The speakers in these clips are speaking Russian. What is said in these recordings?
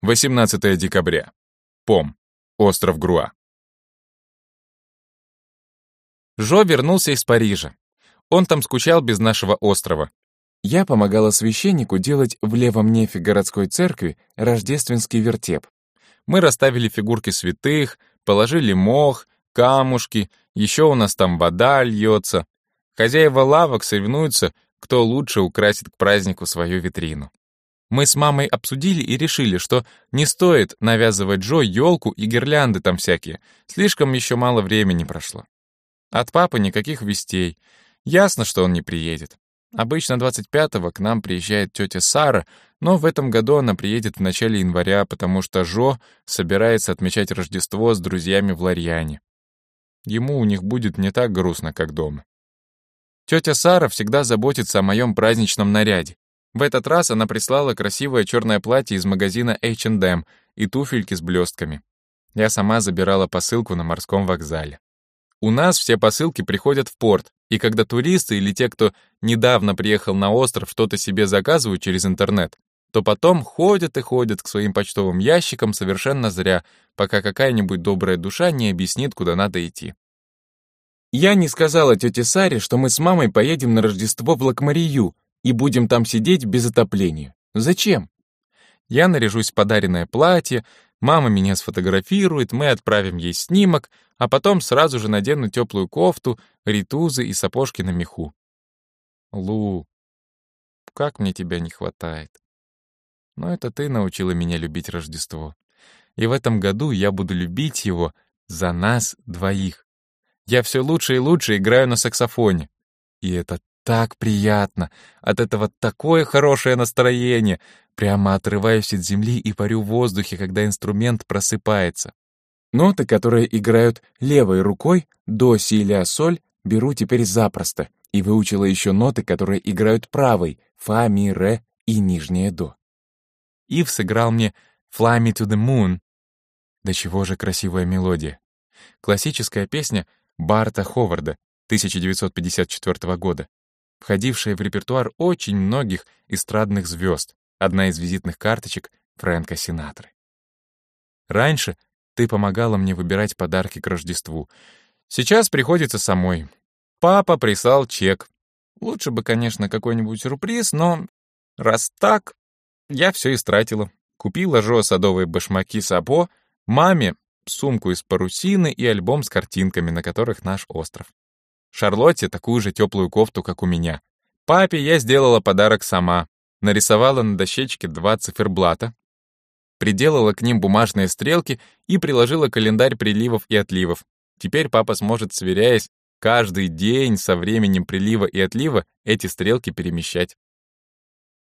18 декабря. Пом. Остров Груа. Жо вернулся из Парижа. Он там скучал без нашего острова. Я помогала священнику делать в левом нефе городской церкви рождественский вертеп. Мы расставили фигурки святых, положили мох, камушки, еще у нас там вода льется. Хозяева лавок соревнуются, кто лучше украсит к празднику свою витрину. Мы с мамой обсудили и решили, что не стоит навязывать Джо елку и гирлянды там всякие. Слишком еще мало времени прошло. От папы никаких вестей. Ясно, что он не приедет. Обычно 25-го к нам приезжает тетя Сара, но в этом году она приедет в начале января, потому что Жо собирается отмечать Рождество с друзьями в Ларьяне. Ему у них будет не так грустно, как дома. Тетя Сара всегда заботится о моем праздничном наряде. В этот раз она прислала красивое черное платье из магазина H&M и туфельки с блестками. Я сама забирала посылку на морском вокзале. У нас все посылки приходят в порт, и когда туристы или те, кто недавно приехал на остров, что-то себе заказывают через интернет, то потом ходят и ходят к своим почтовым ящикам совершенно зря, пока какая-нибудь добрая душа не объяснит, куда надо идти. Я не сказала тете Саре, что мы с мамой поедем на Рождество в Лакмарию и будем там сидеть без отопления. Зачем? Я наряжусь в подаренное платье, мама меня сфотографирует, мы отправим ей снимок, а потом сразу же надену теплую кофту, ритузы и сапожки на меху. Лу, как мне тебя не хватает. Но это ты научила меня любить Рождество. И в этом году я буду любить его за нас двоих. Я все лучше и лучше играю на саксофоне. И это так приятно. От этого такое хорошее настроение. Прямо отрываюсь от земли и парю в воздухе, когда инструмент просыпается. Ноты, которые играют левой рукой, до, си, ля, соль, беру теперь запросто. И выучила еще ноты, которые играют правой, фа, ми, ре и нижнее до. Ив сыграл мне «Fly me to the moon». Да чего же красивая мелодия. Классическая песня Барта Ховарда 1954 года, входившая в репертуар очень многих эстрадных звезд, одна из визитных карточек Фрэнка Синатры. Раньше ты помогала мне выбирать подарки к Рождеству. Сейчас приходится самой. Папа прислал чек. Лучше бы, конечно, какой-нибудь сюрприз, но раз так, я все истратила. Купила Жо садовые башмаки Сапо, маме сумку из парусины и альбом с картинками, на которых наш остров. Шарлотте такую же теплую кофту, как у меня. Папе я сделала подарок сама. Нарисовала на дощечке два циферблата, приделала к ним бумажные стрелки и приложила календарь приливов и отливов. Теперь папа сможет, сверяясь, каждый день со временем прилива и отлива эти стрелки перемещать.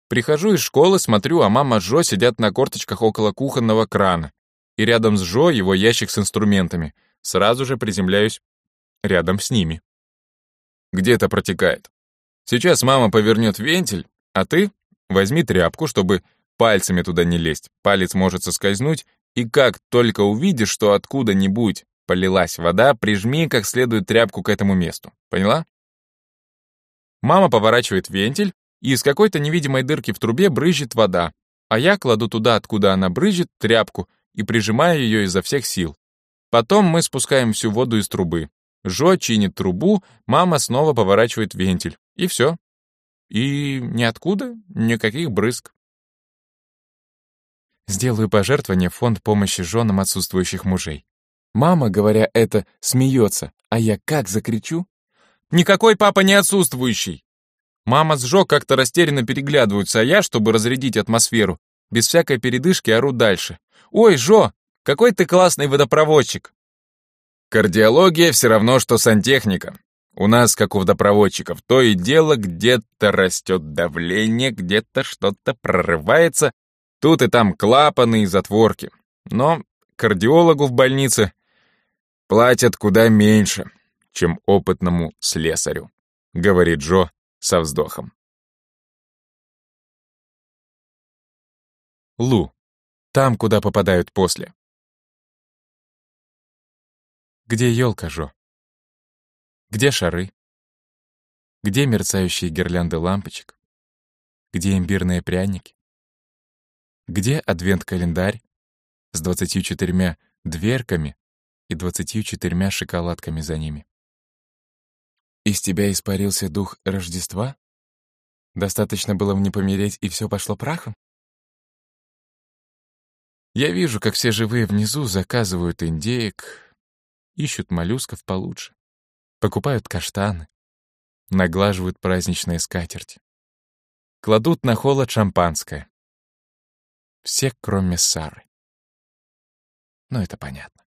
Прихожу из школы, смотрю, а мама с Жо сидят на корточках около кухонного крана и рядом с Жо его ящик с инструментами. Сразу же приземляюсь рядом с ними. Где-то протекает. Сейчас мама повернет вентиль, а ты возьми тряпку, чтобы пальцами туда не лезть. Палец может соскользнуть, и как только увидишь, что откуда-нибудь полилась вода, прижми как следует тряпку к этому месту. Поняла? Мама поворачивает вентиль, и из какой-то невидимой дырки в трубе брызжет вода, а я кладу туда, откуда она брызжет, тряпку и прижимаю ее изо всех сил. Потом мы спускаем всю воду из трубы. Жо чинит трубу, мама снова поворачивает вентиль. И все. И ниоткуда никаких брызг. Сделаю пожертвование в фонд помощи женам отсутствующих мужей. Мама, говоря это, смеется, а я как закричу? «Никакой папа не отсутствующий!» Мама с Жо как-то растерянно переглядываются, а я, чтобы разрядить атмосферу, без всякой передышки ору дальше. «Ой, Жо, какой ты классный водопроводчик!» Кардиология все равно, что сантехника. У нас, как у водопроводчиков, то и дело где-то растет давление, где-то что-то прорывается, тут и там клапаны и затворки. Но кардиологу в больнице платят куда меньше, чем опытному слесарю, говорит Джо со вздохом. Лу. Там, куда попадают после. Где елка, Жо? Где шары? Где мерцающие гирлянды лампочек? Где имбирные пряники? Где адвент-календарь с двадцатью четырьмя дверками и двадцатью четырьмя шоколадками за ними. Из тебя испарился дух Рождества? Достаточно было мне помереть, и все пошло прахом? Я вижу, как все живые внизу заказывают индеек, ищут моллюсков получше, покупают каштаны, наглаживают праздничные скатерти, кладут на холод шампанское. Все, кроме Сары. Ну, это понятно.